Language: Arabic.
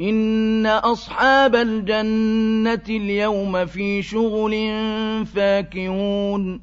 إن أصحاب الجنة اليوم في شغل فاكهون.